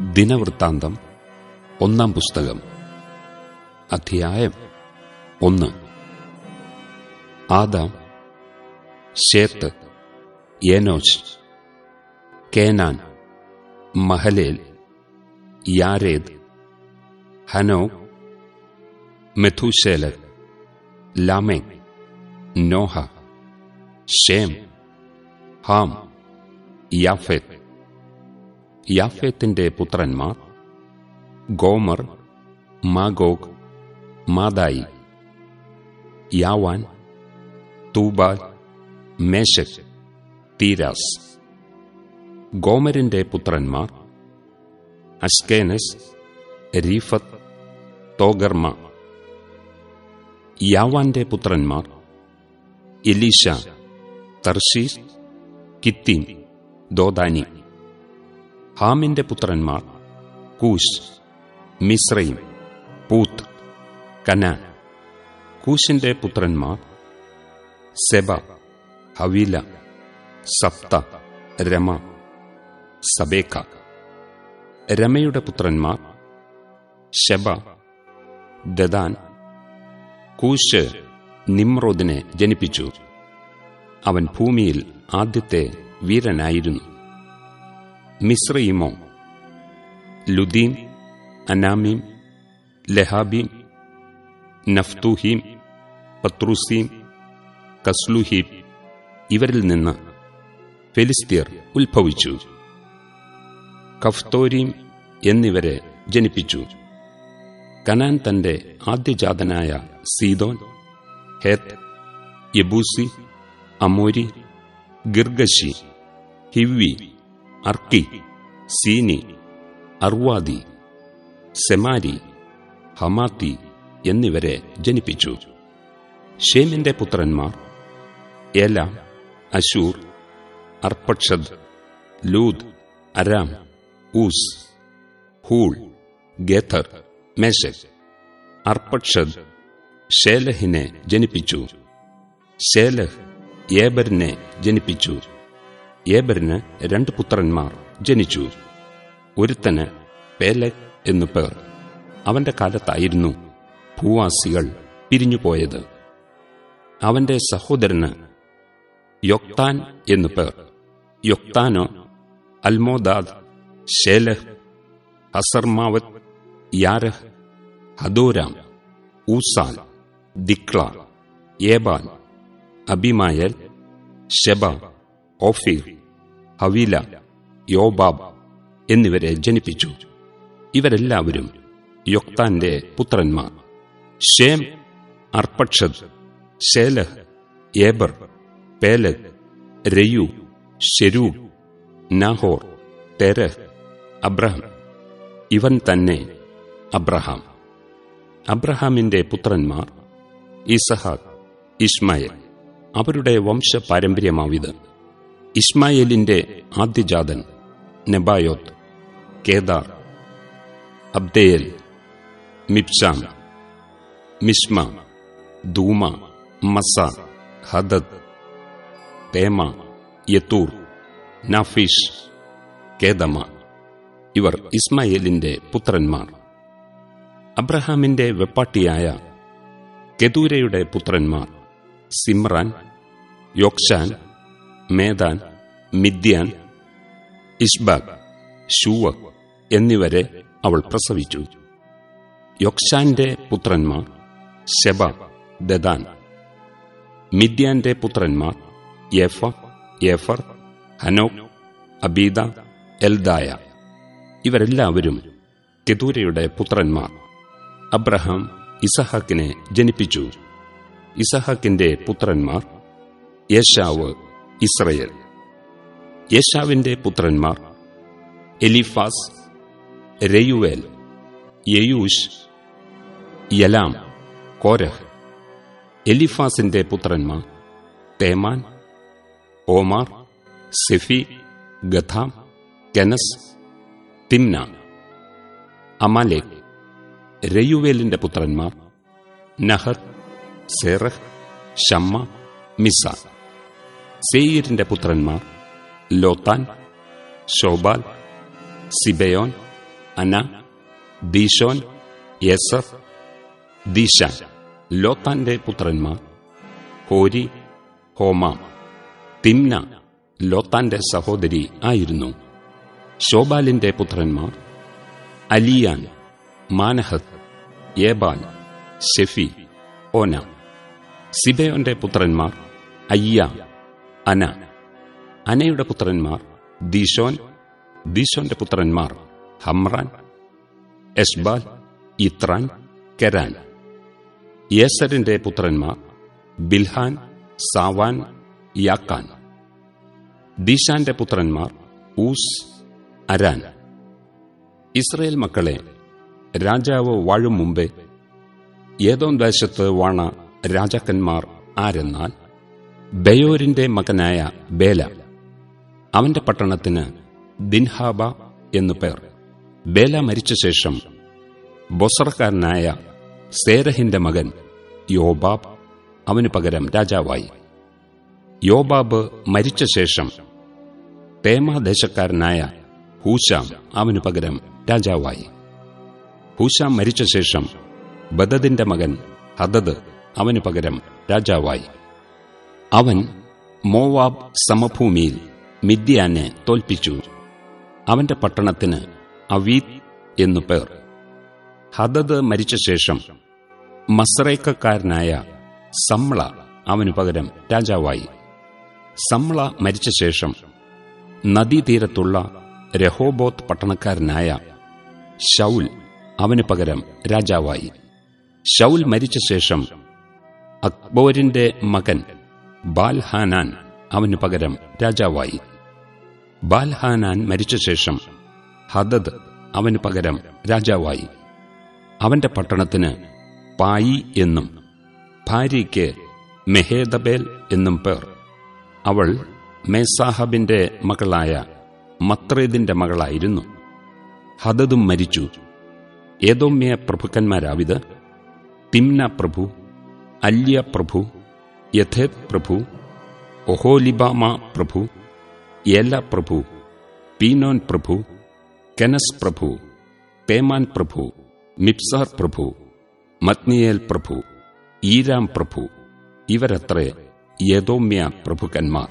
ദിനവൃത്താന്തം ഒന്നാം പുസ്തകം അധ്യായം ഒന്ന്. ആദാം ഷേത്ത് ഏനോച്ച് കേനാൻ മഹലേൽ യാരേദ് ഹനോ മെഥുശേലർ ലാമെക് നോഹ ഷേം ഹാം യാഫെത്ത് യാഫേത്തിന്റെ പുത്രന്മാർ ഗോമർ മാഗോഗ് മാദായി യാവാൻ തൂബാൽ മേശക് തീരാസ്. ഗോമരിന്റെ പുത്രന്മാർ അഷ്കേനസ് രീഫത്ത് തോഗർമ. യാവാന്റെ പുത്രന്മാർ എലീഷ തർഷീസ് കിത്തീം ദോദാനി. ഹാമിന്റെ പുത്രന്മാർ കൂശ് മിശ്രയും പൂത്ത് കനാൻ. കൂശിന്റെ പുത്രന്മാർ സെബ ഹവീല സപ്ത രമ സബേക്ക. രമയുടെ പുത്രന്മാർ ശബ ദദാൻ. കൂശ് നിമ്രോദിനെ ജനിപ്പിച്ചു. അവൻ ഭൂമിയിൽ ആദ്യത്തെ വീരനായിരുന്നു. മിശ്രയിമോ? ലുദീം അനാമീം ലഹാബീം നഫ്തൂഹീം പത്രൂസീം കസ്ലുഹീം ഇവരിൽ നിന്ന് ഫെലിസ്തീർ ഉത്ഭവിച്ചു. കഫ്തോരീം എന്നിവരെ ജനിപ്പിച്ചു. കനാൻ തന്റെ ആദ്യജാതനായ സീതോൻ ഹെത്ത് യബൂസി അമോരി ഗിർഗശി ഹിവി അർക്കി സീനി അർവാദി സെമാരി ഹമാത്തി എന്നിവരെ ജനിപ്പിച്ചു. ഷേമിന്റെ പുത്രന്മാർ ഏലാം അശൂർ അർപ്പക്ഷദ് Lud Aram Uz whole ഗേഥർ Meshach. അർപ്പക്ഷദ് ഷേലഹിനെ ജനിപ്പിച്ചു. ഷേലഹ് ഏബറിനെ ജനിപ്പിച്ചു. ഏബറിന് രണ്ട് പുത്രന്മാർ ജനിച്ചു. ഒരുത്തന് പേലക് എന്നു പേർ. അവന്റെ കാലത്തായിരുന്നു ഭൂവാസികൾ പിരിഞ്ഞുപോയത് അവന്റെ സഹോദരന് യൊക്താൻ എന്നു പേർ. യൊക്താനോ അൽമോദാദ് ഷേലഹ് ഹസർമാവത് യാരഹ് ഹദോരാം ഊസാൽ ദിക്ല ഏബാൽ അബിമായൽ ഷെബ ഓഫീർ ഹവീല യോബാബ് എന്നിവരെ ജനിപ്പിച്ചു. ഇവരെല്ലാവരും യൊക്താന്റെ പുത്രന്മാർ. ഷേം അർപ്പക്ഷദ് ഷേലഹ് ഏബർ പേലഗ് രയു ഷെരൂ നാഹോർ തെരഹ് അബ്രഹാം. ഇവൻ തന്നെ അബ്രഹാം. അബ്രഹാമിന്റെ പുത്രന്മാർ ഇസഹാദ് ഇസ്മയൽ. അവരുടെ വംശപാരമ്പര്യമാവിത്. ഇസ്മായേലിന്റെ ആദ്യജാതൻ നെബായോത്ത് കേദാർ അബ്ദേൽ മിപ്സാം മിസ്മ ദൂമ മസ ഹദദ് തേമ യത്തൂർ നാഫീഷ് കേദമ ഇവർ ഇസ്മായേലിന്റെ പുത്രന്മാർ. അബ്രഹാമിന്റെ വെപ്പാട്ടിയായ കെതൂരയുടെ പുത്രന്മാർ സിമ്രാൻ യോക്ഷാൻ മേദാൻ മിദ്യാൻ ഇഷ്ബാഗ് ഷൂവക് എന്നിവരെ അവൾ പ്രസവിച്ചു. യൊക്ഷാന്റെ പുത്രന്മാർ ശബ ദദാൻ. മിദ്യാന്റെ പുത്രന്മാർ യേഫ യേഫർ ഹനോക് അബീദ എൽദായ. ഇവരെല്ലാവരും കെതൂരയുടെ പുത്രന്മാർ. അബ്രഹാം ഇസഹാക്കിനെ ജനിപ്പിച്ചു. ഇസഹാക്കിന്റെ പുത്രന്മാർ യേശാവ് ഇസ്രയേൽ. യേശാവിന്റെ പുത്രന്മാർ എലിഫാസ് രയുവേൽ യയൂഷ് യലാം കോരഹ്. എലിഫാസിന്റെ പുത്രന്മാർ തേമാൻ Omar Sephy Gatam കെനസ് Timnah Amalek രയുവേലിന്റെ പുത്രന്മാർ നഹർ സെറഹ് ഷമ്മ മിസ സെയീരിന്റെ പുത്രന്മാർ ലോത്താൻ ഷോബാൽ സിബയോൻ അന ദീശോൻ യസഫ് ദീശ ലോത്താന്റെ പുത്രന്മാർ ഹോരി ഹോമാം. തിംന ലോത്താന്റെ സഹോദരി ആയിരുന്നു. ശോബാലിന്റെ പുത്രന്മാർ അലിയാൻ മാനഹത്ത് ഏബാൽ ഷെഫി ഓന. സിബയോന്റെ പുത്രന്മാർ അയ്യ. അന. അനയുടെ പുത്രന്മാർ ദീശോൻ ദീശോന്റെ പുത്രന്മാർ ഹമ്രാൻ എസ്ബാൽ ഇത്രാൻ കെരാൻ. യേസരിന്റെ പുത്രന്മാർ ബിൽഹാൻ സാവാൻ യാക്കാൻ ദീശാന്റെ പുത്രന്മാർ ഊസ് അരാൻ. ഇസ്രയേൽ മക്കളെ രാജാവ് വാഴും മുമ്പേ ഏതോ ദേശത്ത് വാണ രാജാക്കന്മാർ ആരെന്നാൽ ബയോരിന്റെ മകനായ ബേല. അവന്റെ പട്ടണത്തിന് ദിൻഹാബ എന്നു പേർ. ബേല മരിച്ച ശേഷം ബൊസറക്കാരനായ സേരഹിന്റെ മകൻ യോബാബ് അവനു പകരം രാജാവായി. യോബാബ് മരിച്ച ശേഷം തേമാദേശക്കാരനായ ഹൂശാം അവനു പകരം രാജാവായി. ഹൂശാം മരിച്ച ശേഷം ബദദിന്റെ മകൻ ഹദദ് അവനു പകരം രാജാവായി. അവൻ മോവാബ് സമഭൂമിയിൽ മിദ്യാനെ തോൽപ്പിച്ചു. അവന്റെ പട്ടണത്തിന് അവീത് എന്നു പേർ. ഹദദ് മരിച്ച ശേഷം മസ്രൈക്കക്കാരനായ സമ്ള അവനു പകരം രാജാവായി. സമ്ള മരിച്ച ശേഷം നദീതീരത്തുള്ള രഹോബോത്ത് പട്ടണക്കാരനായ ഷൗൽ അവന് പകരം രാജാവായി. ഷൗൽ മരിച്ച ശേഷം അക്ബോരിന്റെ മകൻ ബാൽഹാനാൻ അവന് പകരം രാജാവായി. ബാൽഹാനാൻ മരിച്ച ശേഷം ഹദദ് അവന് പകരം രാജാവായി. അവന്റെ പട്ടണത്തിന് പായി എന്നും ഭാര്യയ്ക്ക് മെഹേദബേൽ എന്നും പേർ. അവൾ മേസാഹബിന്റെ മകളായ മത്രേദിന്റെ മകളായിരുന്നു. ഹദദും മരിച്ചു. ഏതോമ്യ പ്രഭുക്കന്മാരാവിത് തിംന പ്രഭു അല്യ പ്രഭു യഥേത് പ്രഭു ഒഹോലിബാമ പ്രഭു ഏല പ്രഭു പീനോൻ പ്രഭു കെനസ് പ്രഭു പേമാൻ പ്രഭു മിപ്സാർ പ്രഭു മത്നിയേൽ പ്രഭു ഈരാം പ്രഭു ഇവരത്രേ യദോമ്യ പ്രഭുക്കന്മാർ.